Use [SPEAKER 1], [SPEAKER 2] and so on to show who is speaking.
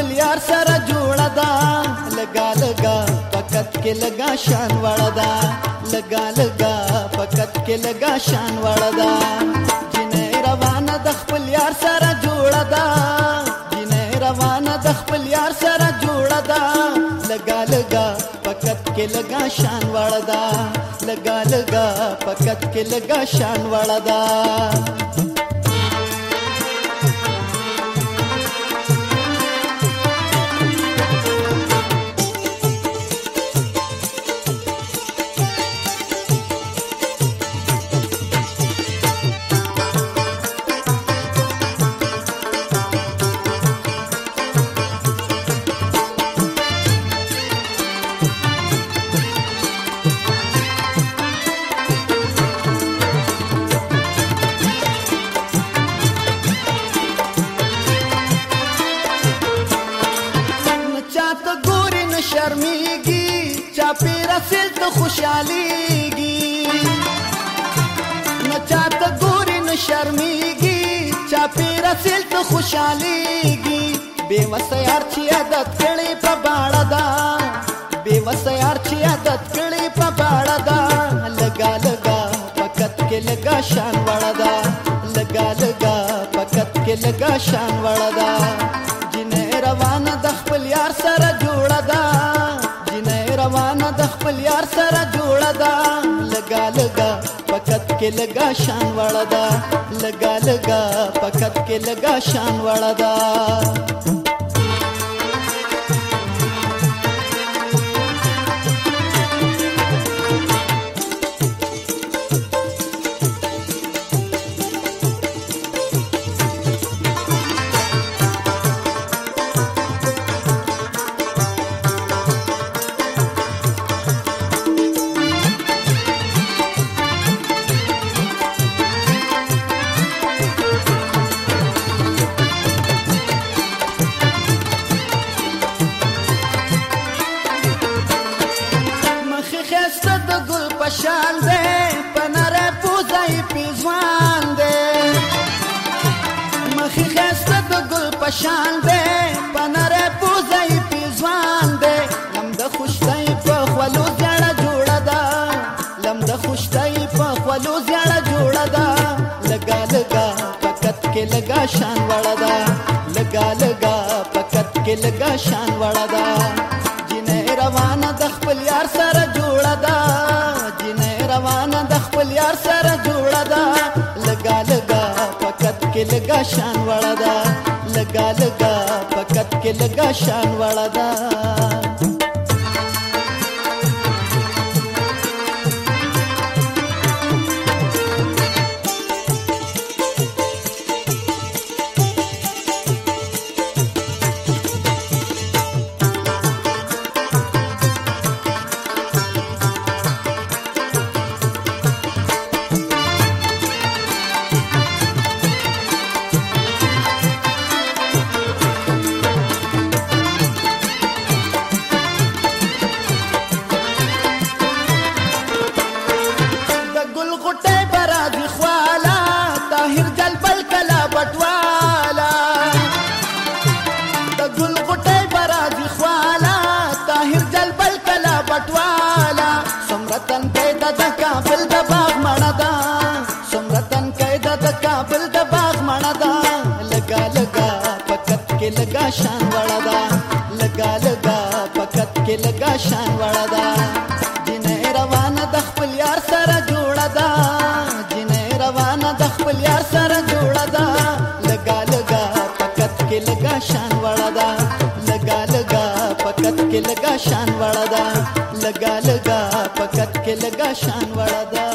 [SPEAKER 1] خپل یار سره جوړه ده لگا لگا پکت کې لگا شان وړه ده لگا لگا پکت کې لگا شان وړه ده جنې روانه د خپل یار سره جوړه ده جنې روانه د خپل یار سره جوړه ده لگا لگا پکت کې لگا شان وړه ده لگا لگا پکت کې لگا شان وړه ده شرمېږي چا پیرا سیز د خوشحاليږي نه چاته ګوري نه شرمېږي چا پیرا سیز د خوشحاليږي بے وسیار چې عادت کړي په باړه دا بے وسیار چې عادت کړي په باړه دا لگا لگا فقط کې لگا شان وړه دا لگا لگا فقط کې لگا شان وړه دا کې لگا شان وړه دا لگا لگا پکت کې لگا شان وړه دا مشال دې پنر پوزای پیزوان دې مخې خسته د ګل پشان دې پنر پوزای پیزوان دې لم د خوشتای په خولو ځړه جوړه ده لم د خوشتای په خولو ځړه جوړه ده لگا لگا پکت کې لگا شان وړه ده لگا لگا پکت کې لگا شان وړه ده جنې روانه د خپل یار سره خپل یار سره جوړه ده لګا لګا فقط کې لګا شان وړه ده لګا لګا فقط کې لګا شان وړه ده کل بل کلا پټوالا څومره تن پیدا د کابل د باغ مړه دا څومره تن پیدا د کابل د باغ مړه دا لگا لگا پکت کې لگا شان وړه دا لگا لگا پکت کې لگا شان وړه دا جنې روانه د خپل یار سره جوړه دا جنې روانه د خپل یار سره جوړه دا لگا لگا پکت کې لگا شان وړه دا لگا لگا پکت کې لگا شان وړه دا لگا لگا پکت کې لگا شان وړه دا